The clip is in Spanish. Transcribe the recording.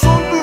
son